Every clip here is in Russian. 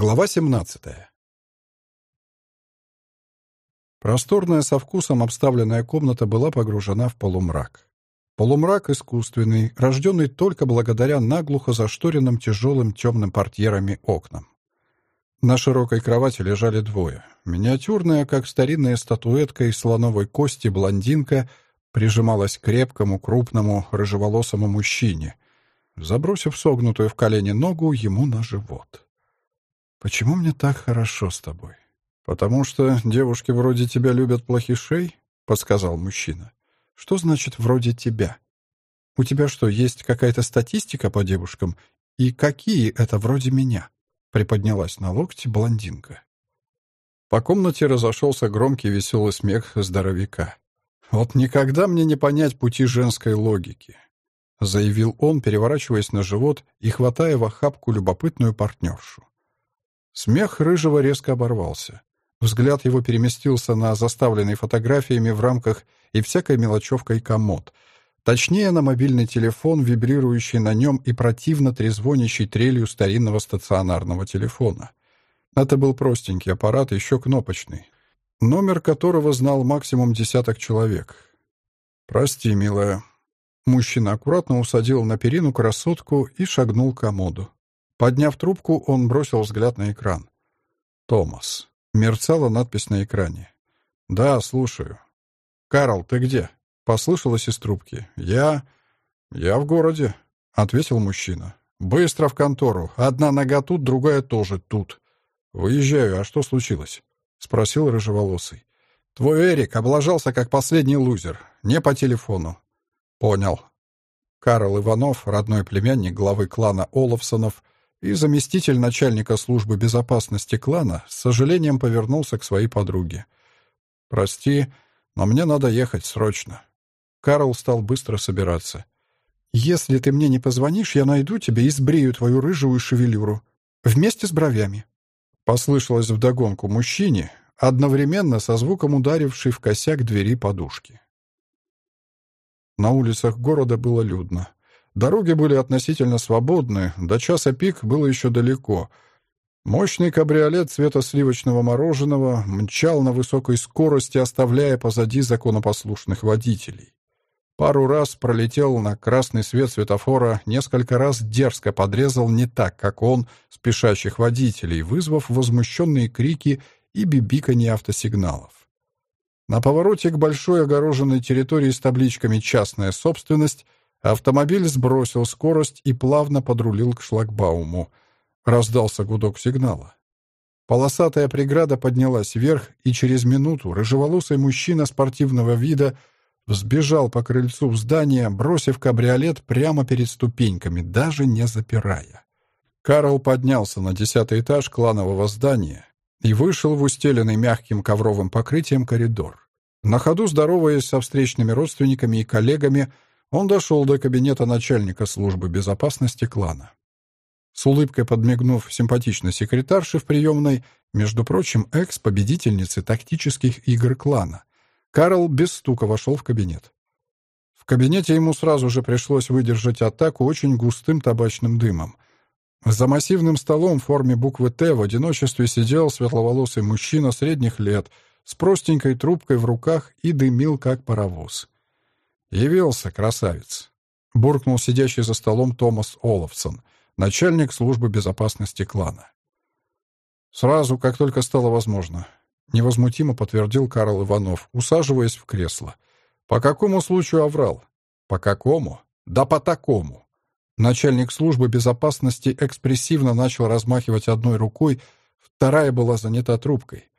Глава 17. Просторная со вкусом обставленная комната была погружена в полумрак. Полумрак искусственный, рожденный только благодаря наглухо зашторенным тяжелым темным портьерами окнам. На широкой кровати лежали двое. Миниатюрная, как старинная статуэтка из слоновой кости, блондинка прижималась к крепкому, крупному, рыжеволосому мужчине, забросив согнутую в колени ногу ему на живот. «Почему мне так хорошо с тобой?» «Потому что девушки вроде тебя любят плохишей?» — подсказал мужчина. «Что значит «вроде тебя»? У тебя что, есть какая-то статистика по девушкам? И какие это вроде меня?» — приподнялась на локте блондинка. По комнате разошелся громкий веселый смех здоровяка. «Вот никогда мне не понять пути женской логики», — заявил он, переворачиваясь на живот и хватая в охапку любопытную партнершу. Смех Рыжего резко оборвался. Взгляд его переместился на заставленный фотографиями в рамках и всякой мелочевкой комод. Точнее, на мобильный телефон, вибрирующий на нем и противно трезвонящий трелью старинного стационарного телефона. Это был простенький аппарат, еще кнопочный, номер которого знал максимум десяток человек. «Прости, милая». Мужчина аккуратно усадил на перину красотку и шагнул к комоду. Подняв трубку, он бросил взгляд на экран. «Томас». Мерцала надпись на экране. «Да, слушаю». «Карл, ты где?» Послышалось из трубки. «Я... я в городе», — ответил мужчина. «Быстро в контору. Одна нога тут, другая тоже тут». «Выезжаю. А что случилось?» — спросил рыжеволосый. «Твой Эрик облажался, как последний лузер. Не по телефону». «Понял». Карл Иванов, родной племянник главы клана Олафсонов, и заместитель начальника службы безопасности клана с сожалением повернулся к своей подруге. «Прости, но мне надо ехать срочно». Карл стал быстро собираться. «Если ты мне не позвонишь, я найду тебя и сбрею твою рыжую шевелюру. Вместе с бровями». Послышалось вдогонку мужчине, одновременно со звуком ударившей в косяк двери подушки. На улицах города было людно. Дороги были относительно свободны, до часа пик было еще далеко. Мощный кабриолет цвета сливочного мороженого мчал на высокой скорости, оставляя позади законопослушных водителей. Пару раз пролетел на красный свет светофора, несколько раз дерзко подрезал не так, как он, спешащих водителей, вызвав возмущенные крики и бибиканье автосигналов. На повороте к большой огороженной территории с табличками «Частная собственность» Автомобиль сбросил скорость и плавно подрулил к шлагбауму. Раздался гудок сигнала. Полосатая преграда поднялась вверх, и через минуту рыжеволосый мужчина спортивного вида взбежал по крыльцу в здание, бросив кабриолет прямо перед ступеньками, даже не запирая. Карл поднялся на десятый этаж кланового здания и вышел в устеленный мягким ковровым покрытием коридор. На ходу, здороваясь со встречными родственниками и коллегами, он дошел до кабинета начальника службы безопасности клана. С улыбкой подмигнув симпатичной секретарше в приемной, между прочим, экс-победительницы тактических игр клана, Карл без стука вошел в кабинет. В кабинете ему сразу же пришлось выдержать атаку очень густым табачным дымом. За массивным столом в форме буквы «Т» в одиночестве сидел светловолосый мужчина средних лет с простенькой трубкой в руках и дымил, как паровоз. «Явился, красавец!» — буркнул сидящий за столом Томас Олафсон, начальник службы безопасности клана. «Сразу, как только стало возможно», — невозмутимо подтвердил Карл Иванов, усаживаясь в кресло. «По какому случаю оврал?» «По какому?» «Да по такому!» Начальник службы безопасности экспрессивно начал размахивать одной рукой, вторая была занята трубкой.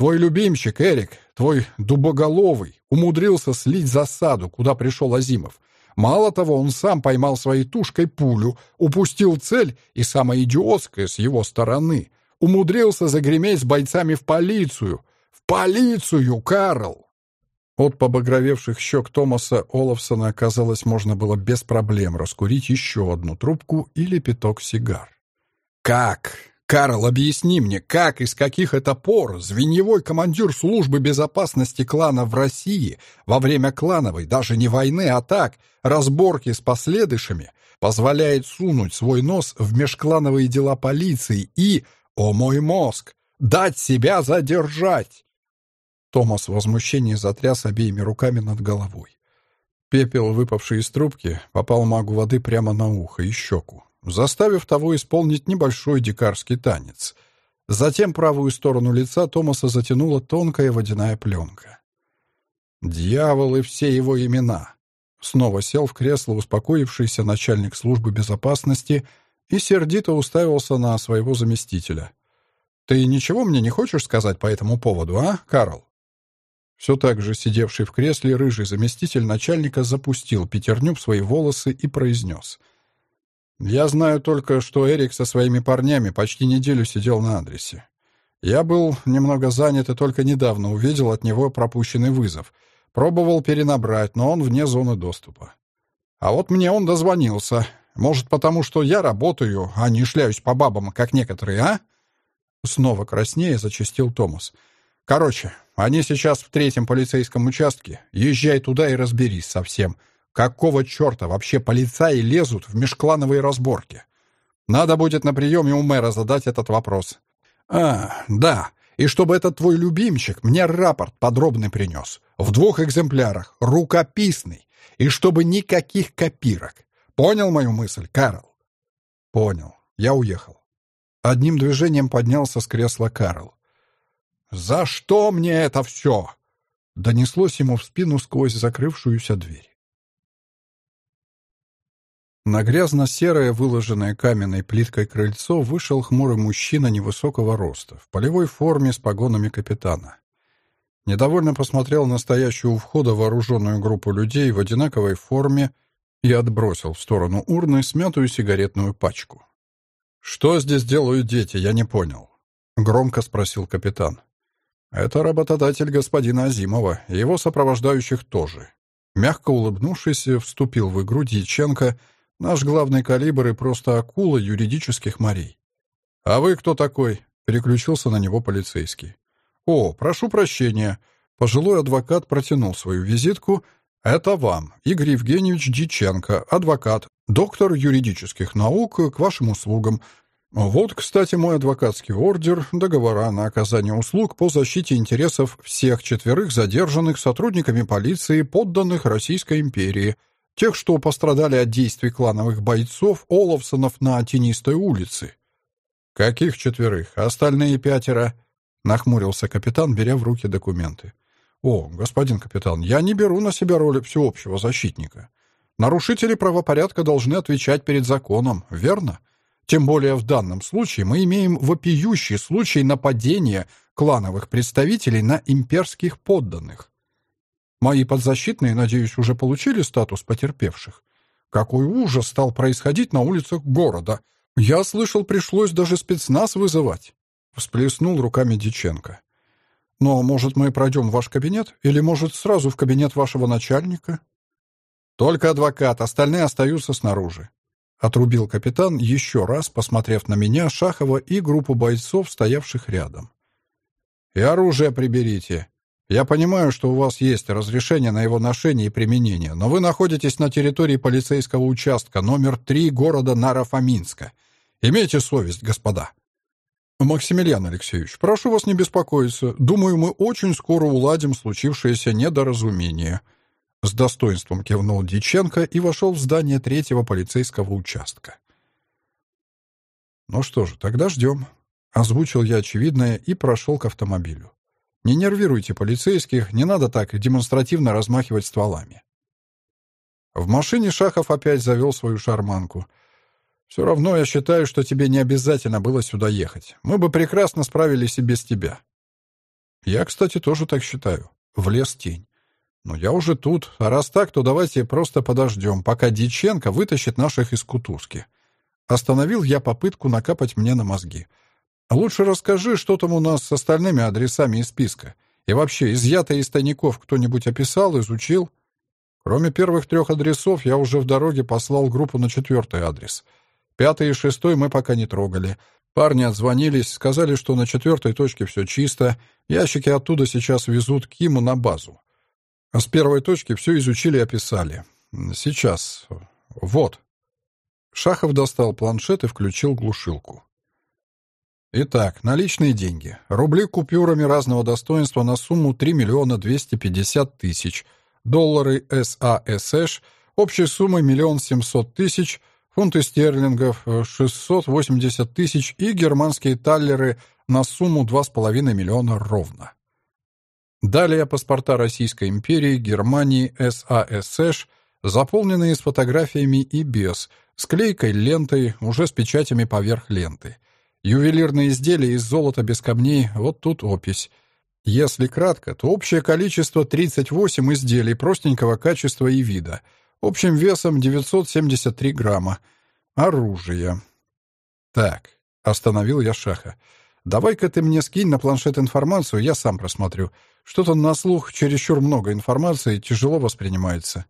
Твой любимчик, Эрик, твой дубоголовый, умудрился слить засаду, куда пришел Азимов. Мало того, он сам поймал своей тушкой пулю, упустил цель и, самое идиотское с его стороны, умудрился загреметь с бойцами в полицию. В полицию, Карл! От побагровевших щек Томаса Олафсона, казалось, можно было без проблем раскурить еще одну трубку или пяток сигар. «Как? «Карл, объясни мне, как и с каких это пор звеньевой командир службы безопасности клана в России во время клановой, даже не войны, а так, разборки с последующими, позволяет сунуть свой нос в межклановые дела полиции и, О мой мозг! Дать себя задержать!» Томас в возмущении затряс обеими руками над головой. Пепел, выпавший из трубки, попал магу воды прямо на ухо и щеку, заставив того исполнить небольшой дикарский танец. Затем правую сторону лица Томаса затянула тонкая водяная пленка. «Дьявол и все его имена!» Снова сел в кресло успокоившийся начальник службы безопасности и сердито уставился на своего заместителя. «Ты ничего мне не хочешь сказать по этому поводу, а, Карл?» Все так же сидевший в кресле рыжий заместитель начальника запустил пятерню в свои волосы и произнес. «Я знаю только, что Эрик со своими парнями почти неделю сидел на адресе. Я был немного занят и только недавно увидел от него пропущенный вызов. Пробовал перенабрать, но он вне зоны доступа. А вот мне он дозвонился. Может, потому что я работаю, а не шляюсь по бабам, как некоторые, а?» Снова краснее зачастил Томас. «Короче, они сейчас в третьем полицейском участке. Езжай туда и разберись со всем. Какого черта вообще полицаи лезут в межклановые разборки? Надо будет на приеме у мэра задать этот вопрос. А, да, и чтобы этот твой любимчик мне рапорт подробный принес. В двух экземплярах, рукописный. И чтобы никаких копирок. Понял мою мысль, Карл? Понял. Я уехал. Одним движением поднялся с кресла Карл. «За что мне это все?» Донеслось ему в спину сквозь закрывшуюся дверь. На грязно-серое, выложенное каменной плиткой крыльцо вышел хмурый мужчина невысокого роста, в полевой форме с погонами капитана. Недовольно посмотрел на стоящую у входа вооруженную группу людей в одинаковой форме и отбросил в сторону урны смятую сигаретную пачку. «Что здесь делают дети, я не понял», — громко спросил капитан. Это работодатель господина Азимова, и его сопровождающих тоже. Мягко улыбнувшись, вступил в игру Дьяченко, наш главный калибр и просто акула юридических морей. «А вы кто такой?» — переключился на него полицейский. «О, прошу прощения». Пожилой адвокат протянул свою визитку. «Это вам, Игорь Евгеньевич Дьяченко, адвокат, доктор юридических наук, к вашим услугам. Вот, кстати, мой адвокатский ордер договора на оказание услуг по защите интересов всех четверых задержанных сотрудниками полиции, подданных Российской империи, тех, что пострадали от действий клановых бойцов Оловсонов на Тенистой улице. «Каких четверых? Остальные пятеро?» — нахмурился капитан, беря в руки документы. «О, господин капитан, я не беру на себя роль всеобщего защитника. Нарушители правопорядка должны отвечать перед законом, верно?» Тем более в данном случае мы имеем вопиющий случай нападения клановых представителей на имперских подданных. Мои подзащитные, надеюсь, уже получили статус потерпевших. Какой ужас стал происходить на улицах города. Я слышал, пришлось даже спецназ вызывать. Всплеснул руками Диченко. Но, может, мы пройдем в ваш кабинет? Или, может, сразу в кабинет вашего начальника? Только адвокат, остальные остаются снаружи. Отрубил капитан, еще раз посмотрев на меня, Шахова и группу бойцов, стоявших рядом. «И оружие приберите. Я понимаю, что у вас есть разрешение на его ношение и применение, но вы находитесь на территории полицейского участка номер 3 города Нарафаминска. Имейте совесть, господа». «Максимилиан Алексеевич, прошу вас не беспокоиться. Думаю, мы очень скоро уладим случившееся недоразумение». С достоинством кивнул Диченко и вошел в здание третьего полицейского участка. «Ну что же, тогда ждем», — озвучил я очевидное и прошел к автомобилю. «Не нервируйте полицейских, не надо так демонстративно размахивать стволами». В машине Шахов опять завел свою шарманку. «Все равно я считаю, что тебе не обязательно было сюда ехать. Мы бы прекрасно справились и без тебя». «Я, кстати, тоже так считаю. Влез тень. «Но я уже тут, а раз так, то давайте просто подождем, пока Диченко вытащит наших из кутузки». Остановил я попытку накапать мне на мозги. «Лучше расскажи, что там у нас с остальными адресами из списка. И вообще, изъятые из тайников кто-нибудь описал, изучил?» Кроме первых трех адресов, я уже в дороге послал группу на четвертый адрес. Пятый и шестой мы пока не трогали. Парни отзвонились, сказали, что на четвертой точке все чисто. Ящики оттуда сейчас везут к Киму на базу. А с первой точки все изучили и описали. Сейчас. Вот. Шахов достал планшет и включил глушилку. Итак, наличные деньги. Рубли купюрами разного достоинства на сумму 3 миллиона 250 тысяч. Доллары САСШ общей суммой миллион семьсот тысяч. Фунты стерлингов 680 тысяч и германские таллеры на сумму 2,5 миллиона ровно. Далее паспорта Российской империи, Германии, САСШ, заполненные с фотографиями и без, с клейкой лентой, уже с печатями поверх ленты. Ювелирные изделия из золота без камней, вот тут опись. Если кратко, то общее количество 38 изделий простенького качества и вида, общим весом 973 грамма. Оружие. Так, остановил я Шаха. Давай-ка ты мне скинь на планшет информацию, я сам просмотрю. Что-то на слух чересчур много информации, тяжело воспринимается.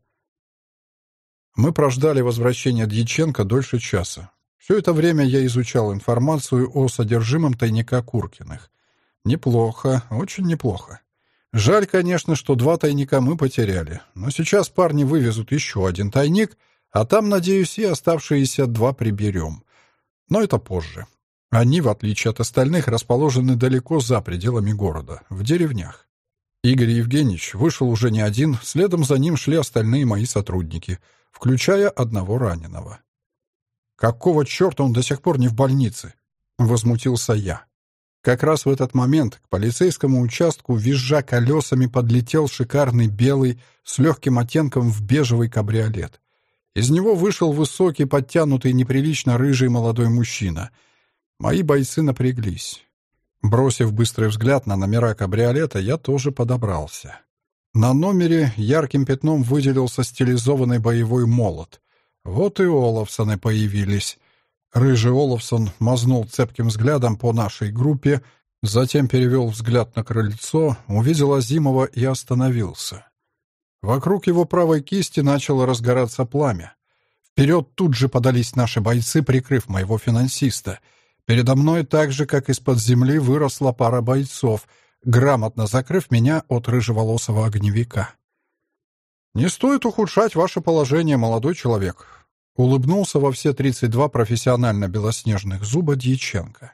Мы прождали возвращения Дьяченко дольше часа. Все это время я изучал информацию о содержимом тайника Куркиных. Неплохо, очень неплохо. Жаль, конечно, что два тайника мы потеряли, но сейчас парни вывезут еще один тайник, а там, надеюсь, и оставшиеся два приберем. Но это позже. Они, в отличие от остальных, расположены далеко за пределами города, в деревнях. Игорь Евгеньевич вышел уже не один, следом за ним шли остальные мои сотрудники, включая одного раненого. «Какого черта он до сих пор не в больнице?» — возмутился я. Как раз в этот момент к полицейскому участку, визжа колесами, подлетел шикарный белый с легким оттенком в бежевый кабриолет. Из него вышел высокий, подтянутый, неприлично рыжий молодой мужчина — Мои бойцы напряглись. Бросив быстрый взгляд на номера кабриолета, я тоже подобрался. На номере ярким пятном выделился стилизованный боевой молот. Вот и Олафсоны появились. Рыжий Олафсон мазнул цепким взглядом по нашей группе, затем перевел взгляд на крыльцо, увидел Азимова и остановился. Вокруг его правой кисти начало разгораться пламя. Вперед тут же подались наши бойцы, прикрыв моего финансиста — Передо мной так же, как из-под земли, выросла пара бойцов, грамотно закрыв меня от рыжеволосого огневика. «Не стоит ухудшать ваше положение, молодой человек», — улыбнулся во все 32 профессионально белоснежных зуба Дьяченко.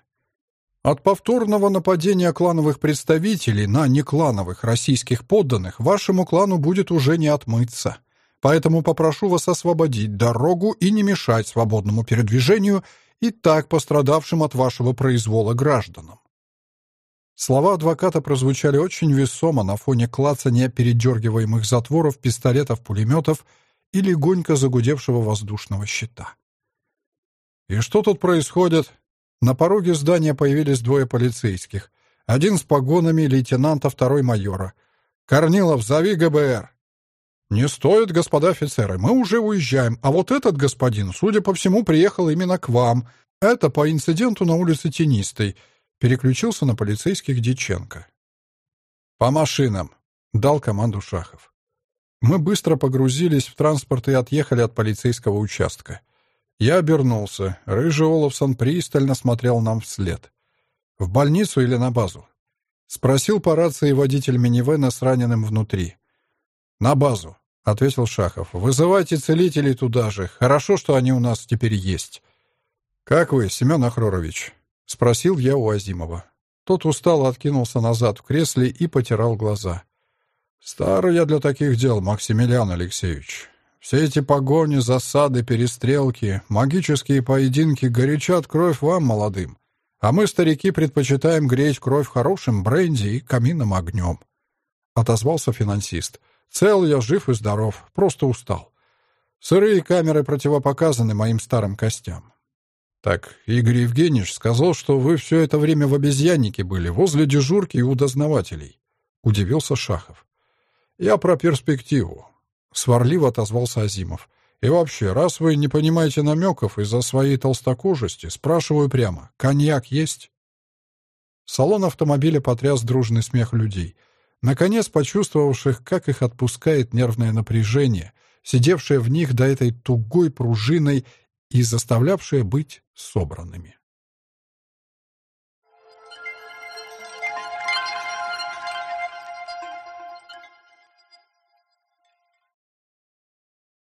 «От повторного нападения клановых представителей на неклановых российских подданных вашему клану будет уже не отмыться. Поэтому попрошу вас освободить дорогу и не мешать свободному передвижению и так пострадавшим от вашего произвола гражданам. Слова адвоката прозвучали очень весомо на фоне клацания передергиваемых затворов пистолетов-пулеметов и легонько загудевшего воздушного щита. «И что тут происходит?» На пороге здания появились двое полицейских. Один с погонами лейтенанта, второй майора. «Корнилов, зови ГБР!» «Не стоит, господа офицеры, мы уже уезжаем, а вот этот господин, судя по всему, приехал именно к вам. Это по инциденту на улице Тенистой». Переключился на полицейских Диченко. «По машинам», — дал команду Шахов. Мы быстро погрузились в транспорт и отъехали от полицейского участка. Я обернулся. Рыжий Олафсон пристально смотрел нам вслед. «В больницу или на базу?» — спросил по рации водитель минивэна с раненым внутри. «На базу», — ответил Шахов. «Вызывайте целителей туда же. Хорошо, что они у нас теперь есть». «Как вы, Семен Ахрорович?» — спросил я у Азимова. Тот устало откинулся назад в кресле и потирал глаза. «Старый я для таких дел, Максимилиан Алексеевич. Все эти погони, засады, перестрелки, магические поединки горячат кровь вам, молодым. А мы, старики, предпочитаем греть кровь хорошим бренди и каминным огнем», — отозвался финансист. Цел я, жив и здоров, просто устал. Сырые камеры противопоказаны моим старым костям. Так, Игорь Евгеньевич сказал, что вы все это время в обезьяннике были, возле дежурки и у дознавателей. Удивился Шахов. Я про перспективу. Сварливо отозвался Азимов. И вообще, раз вы не понимаете намеков из-за своей толстокожести, спрашиваю прямо, коньяк есть? Салон автомобиля потряс дружный смех людей — наконец почувствовавших, как их отпускает нервное напряжение, сидевшее в них до этой тугой пружиной и заставлявшее быть собранными.